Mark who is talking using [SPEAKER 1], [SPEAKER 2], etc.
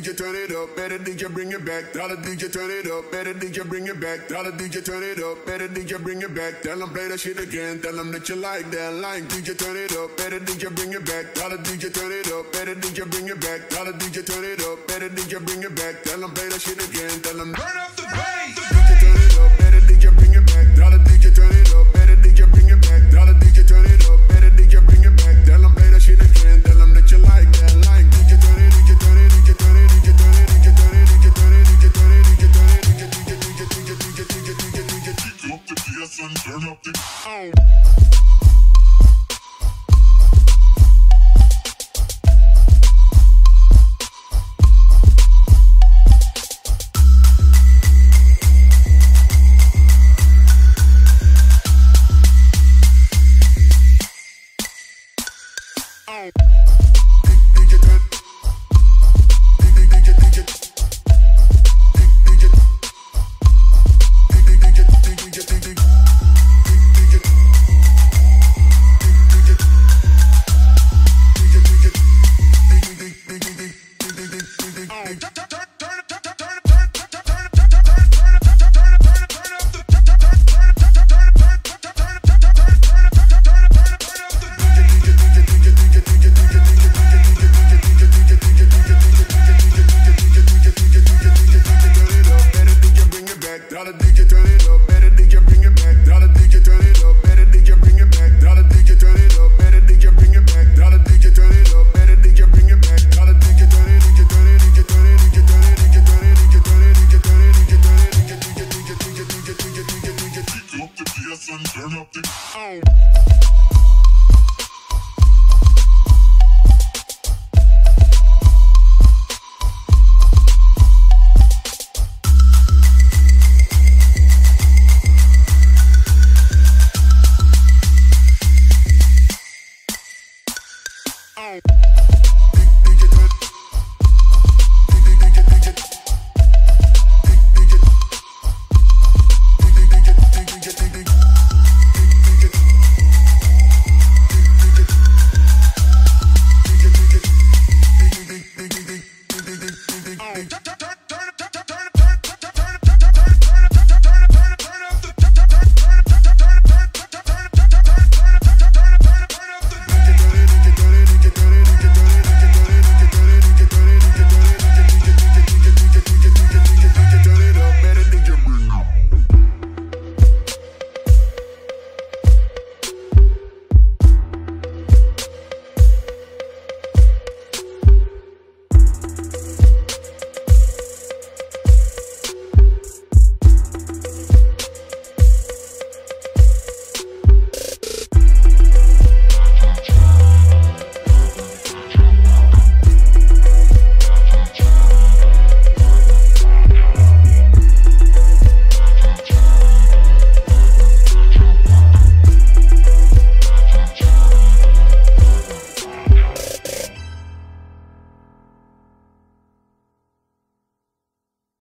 [SPEAKER 1] DJ turn it up, better DJ bring it back. Tell the DJ turn it up, better DJ bring it back. Tell the DJ turn it up, better DJ bring it back. Tell them play that shit again, tell them that you like that line. DJ turn it up, better DJ bring it back. Tell the DJ turn it up, better DJ bring it back. Tell the DJ turn it up, better DJ bring it back. Tell them play that shit again, tell them
[SPEAKER 2] Turn up. Oh. oh. Dollar turn up. Better DJ, Yes.